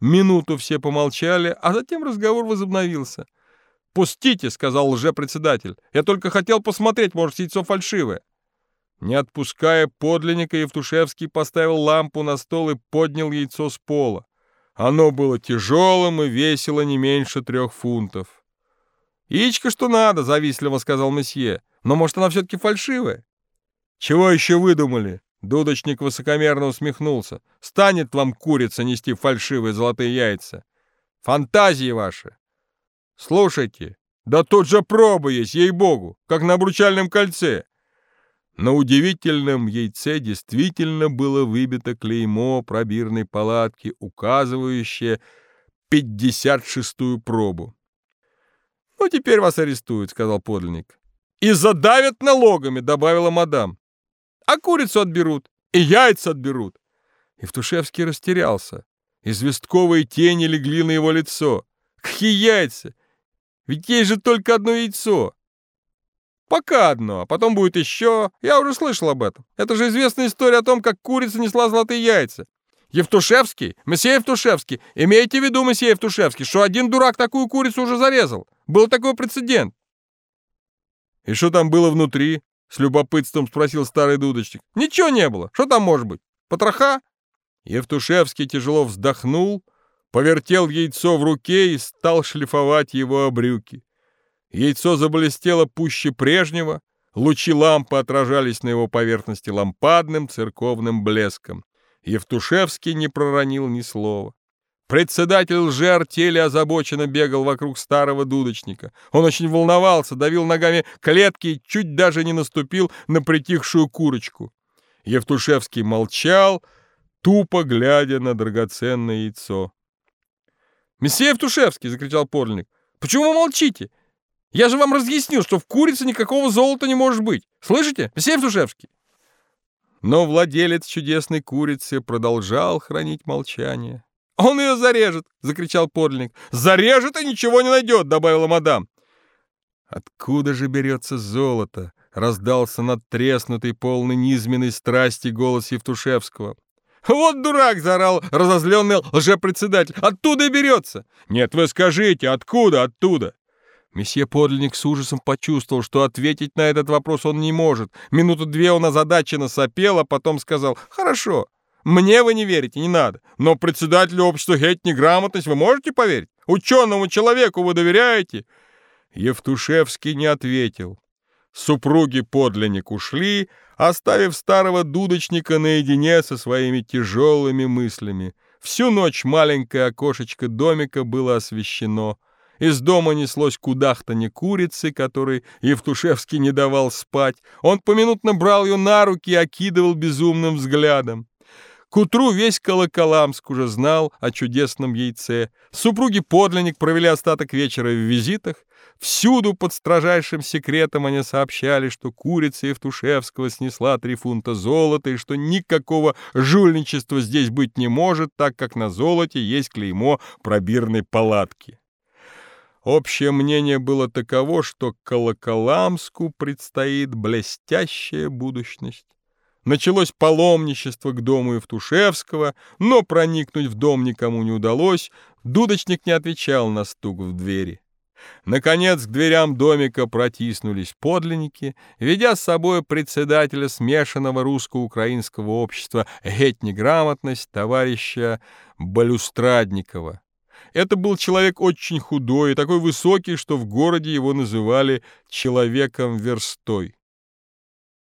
Минуту все помолчали, а затем разговор возобновился. «Пустите», — сказал лжепредседатель. «Я только хотел посмотреть, может, яйцо фальшивое». Не отпуская подлинника, Евтушевский поставил лампу на стол и поднял яйцо с пола. Оно было тяжелым и весило не меньше трех фунтов. «Яичко что надо», — завистливо сказал месье. «Но, может, она все-таки фальшивая?» «Чего еще выдумали?» Дудочник высокомерно усмехнулся. «Станет вам курица нести фальшивые золотые яйца? Фантазии ваши!» «Слушайте, да тут же проба есть, ей-богу, как на обручальном кольце!» На удивительном яйце действительно было выбито клеймо пробирной палатки, указывающее 56-ю пробу. «Ну, теперь вас арестуют», — сказал подлинник. «И задавят налогами», — добавила мадам. «А курицу отберут, и яйца отберут». Евтушевский растерялся. Известковые тени легли на его лицо. «Какие яйца? Ведь есть же только одно яйцо!» «Пока одно, а потом будет еще. Я уже слышал об этом. Это же известная история о том, как курица несла золотые яйца. Евтушевский, месье Евтушевский, имейте в виду, месье Евтушевский, что один дурак такую курицу уже зарезал. Был такой прецедент. И что там было внутри? С любопытством спросил старый дудочник. Ничего не было. Что там может быть? Потроха? Евтушевский тяжело вздохнул, повертел яйцо в руке и стал шлифовать его о брюки. Яйцо заблестело пуще прежнего, лучи лампы отражались на его поверхности лампадным церковным блеском. Евтушевский не проронил ни слова. Председатель лжеартели озабоченно бегал вокруг старого дудочника. Он очень волновался, давил ногами клетки и чуть даже не наступил на притихшую курочку. Евтушевский молчал, тупо глядя на драгоценное яйцо. «Месье Евтушевский!» — закричал подлинник. «Почему вы молчите? Я же вам разъяснил, что в курице никакого золота не может быть. Слышите, месье Евтушевский?» Но владелец чудесной курицы продолжал хранить молчание. «Он ее зарежет!» — закричал подлинник. «Зарежет и ничего не найдет!» — добавила мадам. «Откуда же берется золото?» — раздался надтреснутый, полный низменной страсти голос Евтушевского. «Вот дурак!» — заорал разозленный лжепредседатель. «Оттуда и берется!» «Нет, вы скажите, откуда, оттуда?» Месье Подлинник с ужасом почувствовал, что ответить на этот вопрос он не может. Минуту две он озадаченно сопел, а потом сказал «Хорошо, мне вы не верите, не надо. Но председателю общества Геть неграмотность вы можете поверить? Ученому человеку вы доверяете?» Евтушевский не ответил. Супруги подлинник ушли, оставив старого дудочника наедине со своими тяжелыми мыслями. Всю ночь маленькое окошечко домика было освещено. Из дома неслось кудахтанье курицы, которой Евтушевский не давал спать. Он поминутно брал ее на руки и окидывал безумным взглядом. К утру весь Колоколамск уже знал о чудесном яйце. Супруги подлинник провели остаток вечера в визитах. Всюду под строжайшим секретом они сообщали, что курица Евтушевского снесла три фунта золота и что никакого жульничества здесь быть не может, так как на золоте есть клеймо пробирной палатки. Общее мнение было таково, что Колоколамску предстоит блестящая будущность. Началось паломничество к дому Евтушевского, но проникнуть в дом никому не удалось, дудочник не отвечал на стук в двери. Наконец к дверям домика протиснулись подлинники, ведя с собой председателя смешанного русско-украинского общества «Гетнеграмотность» товарища Балюстрадникова. Это был человек очень худой и такой высокий, что в городе его называли «человеком верстой».